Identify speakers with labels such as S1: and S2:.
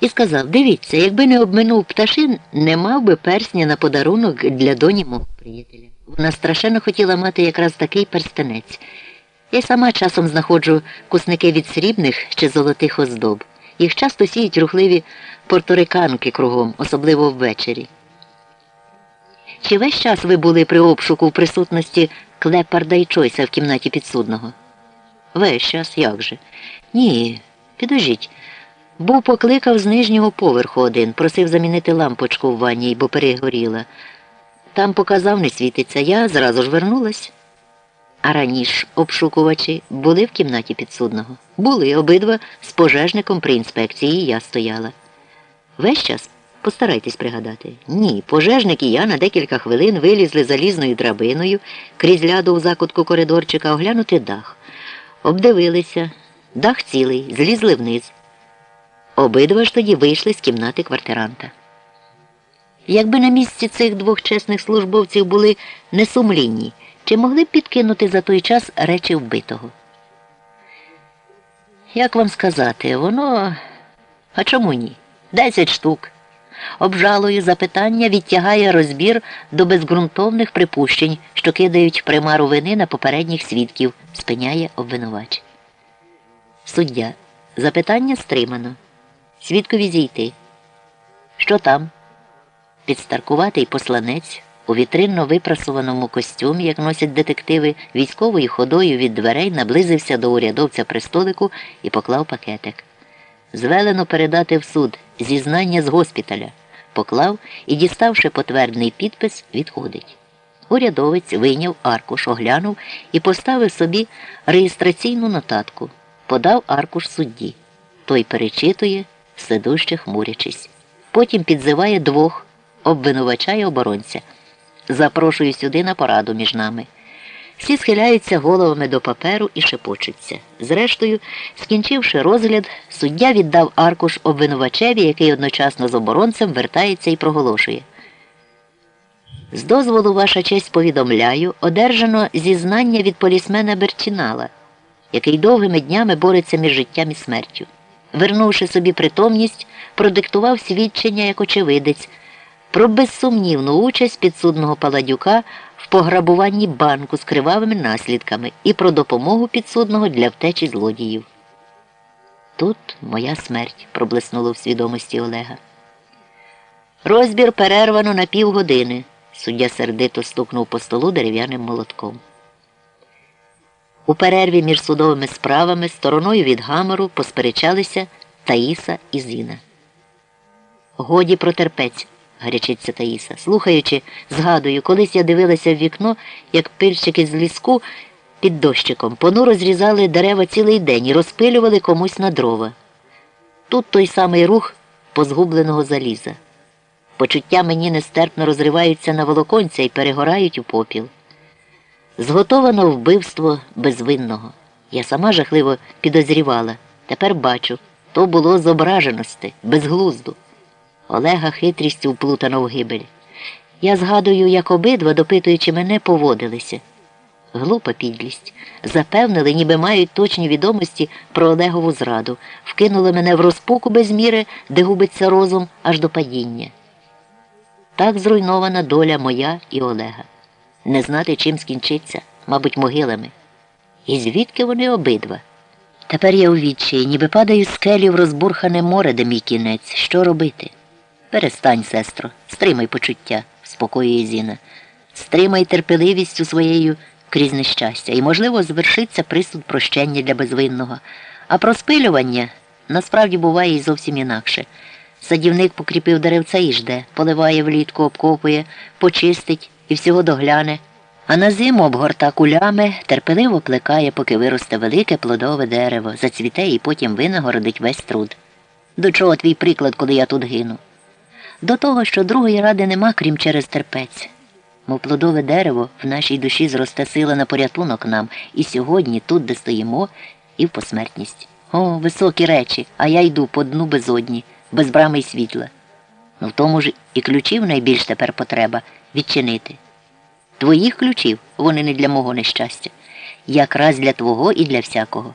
S1: і сказав дивіться, якби не обминув пташин, не мав би персня на подарунок для доні мого приятеля. Вона страшенно хотіла мати якраз такий перстенець. Я сама часом знаходжу кусники від срібних чи золотих оздоб. Їх часто сіють рухливі порториканки кругом, особливо ввечері. Чи весь час ви були при обшуку в присутності Клепарда і Чойса в кімнаті підсудного? Весь час, як же? Ні, підожіть. Був покликав з нижнього поверху один, просив замінити лампочку в ванні, бо перегоріла. Там показав, не світиться, я зразу ж вернулась. А раніше обшукувачі були в кімнаті підсудного. Були обидва з пожежником при інспекції, я стояла. Весь час постарайтесь пригадати. Ні, пожежник і я на декілька хвилин вилізли залізною драбиною крізь ляду у закутку коридорчика оглянути дах. Обдивилися, дах цілий, злізли вниз. Обидва ж тоді вийшли з кімнати квартиранта. Якби на місці цих двох чесних службовців були несумлінні, чи могли б підкинути за той час речі вбитого? Як вам сказати, воно. А чому ні? Десять штук. Обжалує запитання, відтягає розбір до безґрунтовних припущень, що кидають примару вини на попередніх свідків, спиняє обвинувач. Суддя. Запитання стримано. Свідкові зійти. Що там? Підстаркуватий посланець у вітринно випрасуваному костюмі, як носять детективи, військовою ходою від дверей наблизився до урядовця при столику і поклав пакетик. Звелено передати в суд зізнання з госпіталя. Поклав і, діставши потвердний підпис, відходить. Урядовець вийняв аркуш, оглянув і поставив собі реєстраційну нотатку, подав аркуш судді. Той перечитує, сидуще хмурячись. Потім підзиває двох обвинувача і оборонця. Запрошую сюди на пораду між нами. Всі схиляються головами до паперу і шепочуться. Зрештою, скінчивши розгляд, суддя віддав аркуш обвинувачеві, який одночасно з оборонцем вертається і проголошує. З дозволу ваша честь повідомляю, одержано зізнання від полісмена Берчинала, який довгими днями бореться між життям і смертю. Вернувши собі притомність, продиктував свідчення як очевидець про безсумнівну участь підсудного Паладюка в пограбуванні банку з кривавими наслідками і про допомогу підсудного для втечі злодіїв. Тут моя смерть проблиснуло в свідомості Олега. Розбір перервано на півгодини. Суддя сердито стукнув по столу дерев'яним молотком. У перерві між судовими справами стороною від гамору посперечалися Таїса і Зіна. Годі протерпець, гарячиться Таїса. Слухаючи, згадую, колись я дивилася в вікно, як пильщики з ліску під дощиком понуро зрізали дерева цілий день і розпилювали комусь на дрова. Тут той самий рух позгубленого заліза. Почуття мені нестерпно розриваються на волоконця і перегорають у попіл. Зготовано вбивство безвинного. Я сама жахливо підозрівала. Тепер бачу, то було з ображеності, безглузду. Олега хитрістю вплутано в гибель. Я згадую, як обидва, допитуючи мене, поводилися. Глупа підлість. Запевнили, ніби мають точні відомості про Олегову зраду, вкинули мене в розпуку без міри, де губиться розум аж до падіння. Так зруйнована доля моя і Олега. Не знати, чим скінчиться, мабуть, могилами. І звідки вони обидва? Тепер я у відчаї, ніби падаю скелі в розбурхане море, де мій кінець. Що робити? Перестань, сестро, стримай почуття, спокоює Зіна. Стримай терпеливістю своєю крізь нещастя, і, можливо, звершиться присуд прощення для безвинного. А проспилювання насправді буває і зовсім інакше. Садівник покріпив деревце і жде, поливає влітку, обкопує, почистить і всього догляне. А на зиму обгорта кулями, терпеливо плекає, поки виросте велике плодове дерево, зацвіте і потім винагородить весь труд. До чого твій приклад, коли я тут гину? До того, що другої ради нема, крім через терпець. Мов плодове дерево в нашій душі зросте сила на порятунок нам і сьогодні, тут, де стоїмо, і в посмертність. О, високі речі, а я йду по дну безодні, без брами й світла. Ну в тому ж і ключів найбільш тепер потреба відчинити. Твоїх ключів вони не для мого нещастя, якраз для твого і для всякого.